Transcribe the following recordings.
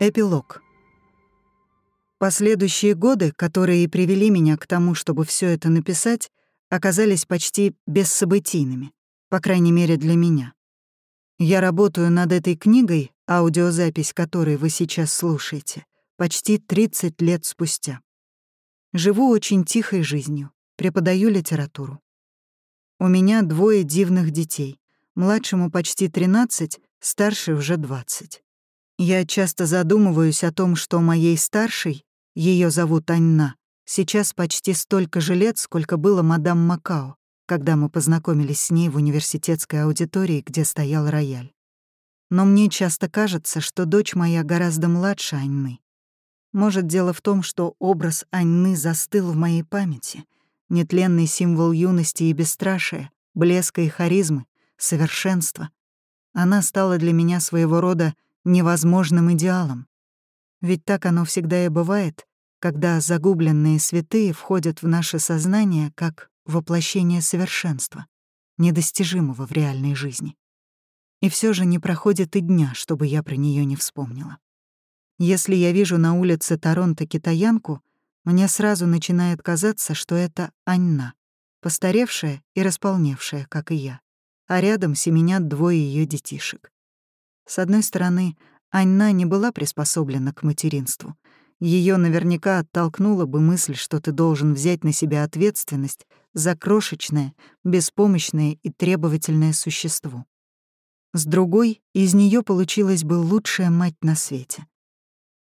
Эпилог. Последующие годы, которые привели меня к тому, чтобы все это написать, оказались почти бессобытийными, по крайней мере для меня. Я работаю над этой книгой, аудиозапись которой вы сейчас слушаете, почти 30 лет спустя. Живу очень тихой жизнью, преподаю литературу. У меня двое дивных детей. Младшему почти 13, старший уже 20. Я часто задумываюсь о том, что моей старшей, ее зовут Анна, сейчас почти столько же лет, сколько было мадам Макао, когда мы познакомились с ней в университетской аудитории, где стоял рояль. Но мне часто кажется, что дочь моя гораздо младше Анны. Может, дело в том, что образ Анны застыл в моей памяти, нетленный символ юности и бесстрашия, блеска и харизмы, совершенства. Она стала для меня своего рода невозможным идеалом. Ведь так оно всегда и бывает, когда загубленные святые входят в наше сознание как воплощение совершенства, недостижимого в реальной жизни. И все же не проходит и дня, чтобы я про нее не вспомнила. Если я вижу на улице Торонто китаянку, мне сразу начинает казаться, что это Анна, постаревшая и располневшая, как и я, а рядом семенят двое ее детишек. С одной стороны, Анна не была приспособлена к материнству. Ее наверняка оттолкнула бы мысль, что ты должен взять на себя ответственность за крошечное, беспомощное и требовательное существо. С другой, из нее получилась бы лучшая мать на свете.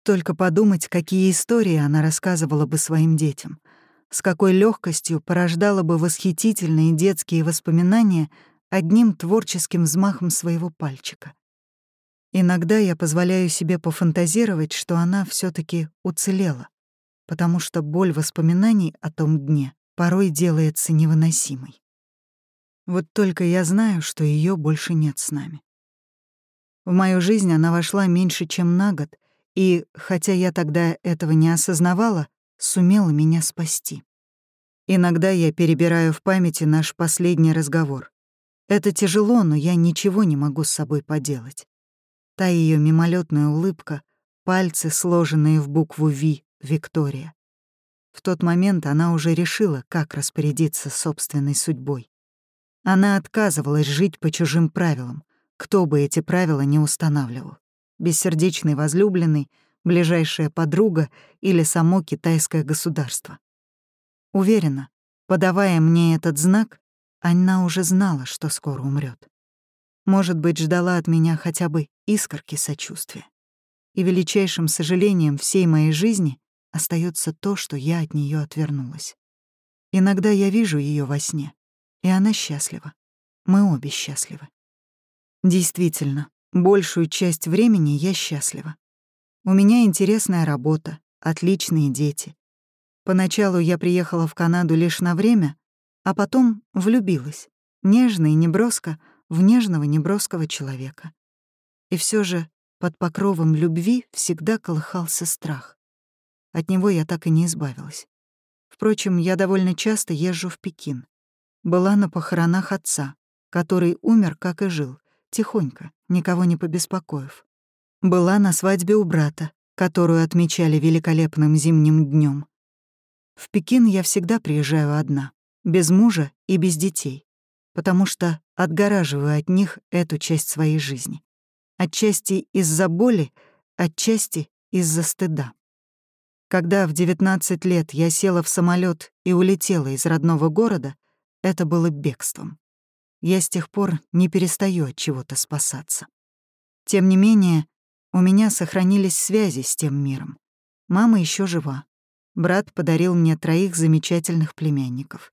Только подумать, какие истории она рассказывала бы своим детям, с какой легкостью порождала бы восхитительные детские воспоминания одним творческим взмахом своего пальчика. Иногда я позволяю себе пофантазировать, что она все таки уцелела, потому что боль воспоминаний о том дне порой делается невыносимой. Вот только я знаю, что ее больше нет с нами. В мою жизнь она вошла меньше, чем на год, и, хотя я тогда этого не осознавала, сумела меня спасти. Иногда я перебираю в памяти наш последний разговор. Это тяжело, но я ничего не могу с собой поделать. Та ее мимолетная улыбка, пальцы, сложенные в букву «Ви», Виктория. В тот момент она уже решила, как распорядиться собственной судьбой. Она отказывалась жить по чужим правилам, кто бы эти правила не устанавливал. Бессердечный возлюбленный, ближайшая подруга или само китайское государство. Уверена, подавая мне этот знак, она уже знала, что скоро умрет. Может быть, ждала от меня хотя бы искорки сочувствия. И величайшим сожалением всей моей жизни остается то, что я от нее отвернулась. Иногда я вижу ее во сне, и она счастлива. Мы обе счастливы. Действительно, большую часть времени я счастлива. У меня интересная работа, отличные дети. Поначалу я приехала в Канаду лишь на время, а потом влюбилась. Нежно и неброско, в нежного неброского человека. И все же под покровом любви всегда колыхался страх. От него я так и не избавилась. Впрочем, я довольно часто езжу в Пекин. Была на похоронах отца, который умер, как и жил, тихонько, никого не побеспокоив. Была на свадьбе у брата, которую отмечали великолепным зимним днем. В Пекин я всегда приезжаю одна, без мужа и без детей потому что отгораживаю от них эту часть своей жизни. Отчасти из-за боли, отчасти из-за стыда. Когда в 19 лет я села в самолет и улетела из родного города, это было бегством. Я с тех пор не перестаю от чего-то спасаться. Тем не менее, у меня сохранились связи с тем миром. Мама еще жива. Брат подарил мне троих замечательных племянников.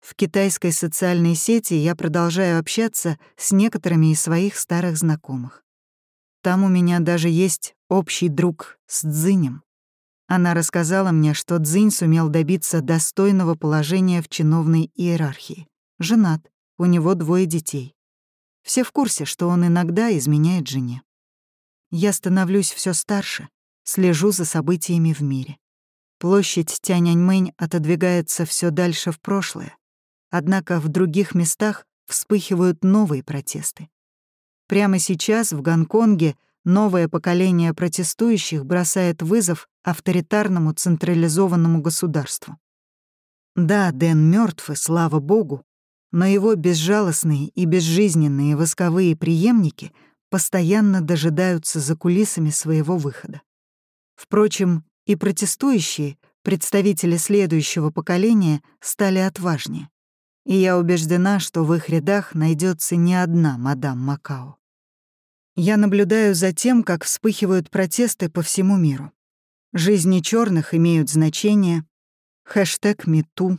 В китайской социальной сети я продолжаю общаться с некоторыми из своих старых знакомых. Там у меня даже есть общий друг с Цзинем. Она рассказала мне, что Цзинь сумел добиться достойного положения в чиновной иерархии. Женат, у него двое детей. Все в курсе, что он иногда изменяет жене. Я становлюсь все старше, слежу за событиями в мире. площадь Тяньаньмэнь отодвигается все дальше в прошлое. Однако в других местах вспыхивают новые протесты. Прямо сейчас в Гонконге новое поколение протестующих бросает вызов авторитарному централизованному государству. Да, Дэн мертв, и слава богу, но его безжалостные и безжизненные восковые преемники постоянно дожидаются за кулисами своего выхода. Впрочем, и протестующие, представители следующего поколения, стали отважнее. И я убеждена, что в их рядах найдется не одна мадам Макао. Я наблюдаю за тем, как вспыхивают протесты по всему миру. Жизни черных имеют значение. Хэштег #MeToo.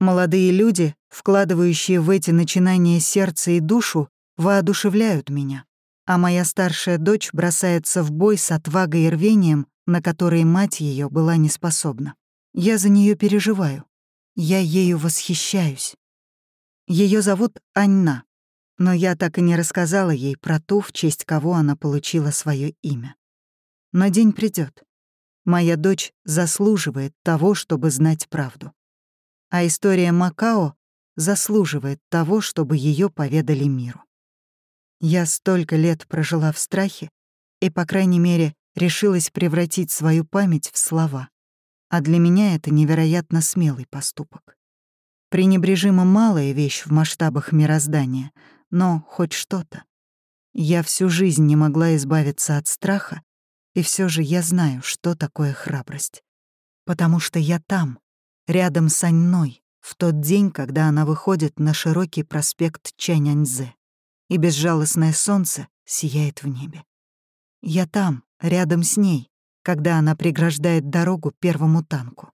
Молодые люди, вкладывающие в эти начинания сердце и душу, воодушевляют меня. А моя старшая дочь бросается в бой с отвагой и рвением, на которые мать ее была не способна. Я за нее переживаю. Я ею восхищаюсь. Ее зовут Анна, но я так и не рассказала ей про ту, в честь кого она получила свое имя. Но день придет. Моя дочь заслуживает того, чтобы знать правду. А история Макао заслуживает того, чтобы ее поведали миру. Я столько лет прожила в страхе и, по крайней мере, решилась превратить свою память в слова. А для меня это невероятно смелый поступок. Пренебрежимо малая вещь в масштабах мироздания — но хоть что-то. Я всю жизнь не могла избавиться от страха, и все же я знаю, что такое храбрость. Потому что я там, рядом с Аньной, в тот день, когда она выходит на широкий проспект Чаняньзе, и безжалостное солнце сияет в небе. Я там, рядом с ней, когда она преграждает дорогу первому танку.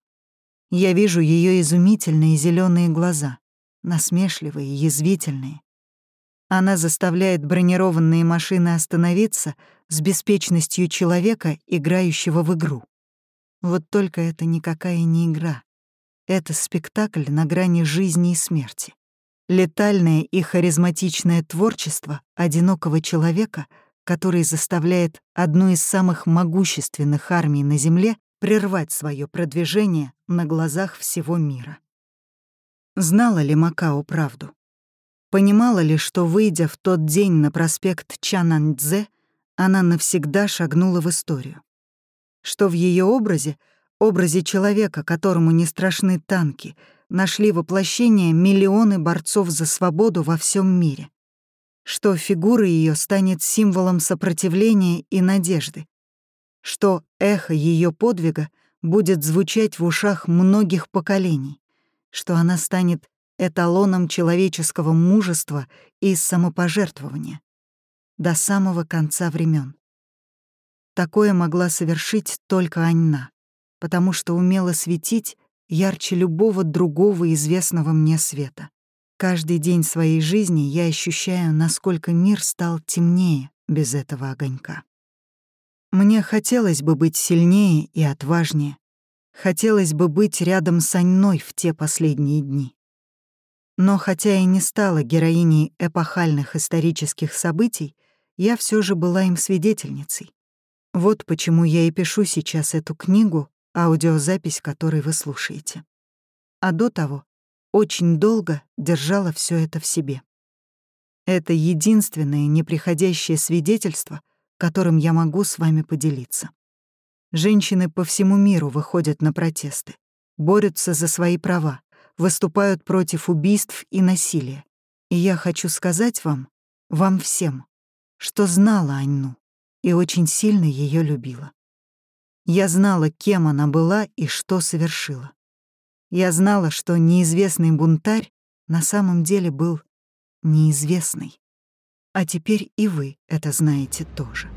Я вижу ее изумительные зеленые глаза, насмешливые, язвительные, она заставляет бронированные машины остановиться с беспечностью человека, играющего в игру. Вот только это никакая не игра. Это спектакль на грани жизни и смерти. Летальное и харизматичное творчество одинокого человека, который заставляет одну из самых могущественных армий на Земле прервать свое продвижение на глазах всего мира. Знала ли Макао правду? Понимала ли, что, выйдя в тот день на проспект Чанандзе, она навсегда шагнула в историю? Что в ее образе, образе человека, которому не страшны танки, нашли воплощение миллионы борцов за свободу во всем мире? Что фигура ее станет символом сопротивления и надежды? Что эхо ее подвига будет звучать в ушах многих поколений? Что она станет эталоном человеческого мужества и самопожертвования до самого конца времен. Такое могла совершить только Анна, потому что умела светить ярче любого другого известного мне света. Каждый день своей жизни я ощущаю, насколько мир стал темнее без этого огонька. Мне хотелось бы быть сильнее и отважнее. Хотелось бы быть рядом с Анной в те последние дни. Но хотя и не стала героиней эпохальных исторических событий, я все же была им свидетельницей. Вот почему я и пишу сейчас эту книгу, аудиозапись которой вы слушаете. А до того очень долго держала все это в себе. Это единственное неприходящее свидетельство, которым я могу с вами поделиться. Женщины по всему миру выходят на протесты, борются за свои права, выступают против убийств и насилия. И я хочу сказать вам, вам всем, что знала Анну и очень сильно ее любила. Я знала, кем она была и что совершила. Я знала, что неизвестный бунтарь на самом деле был неизвестный. А теперь и вы это знаете тоже.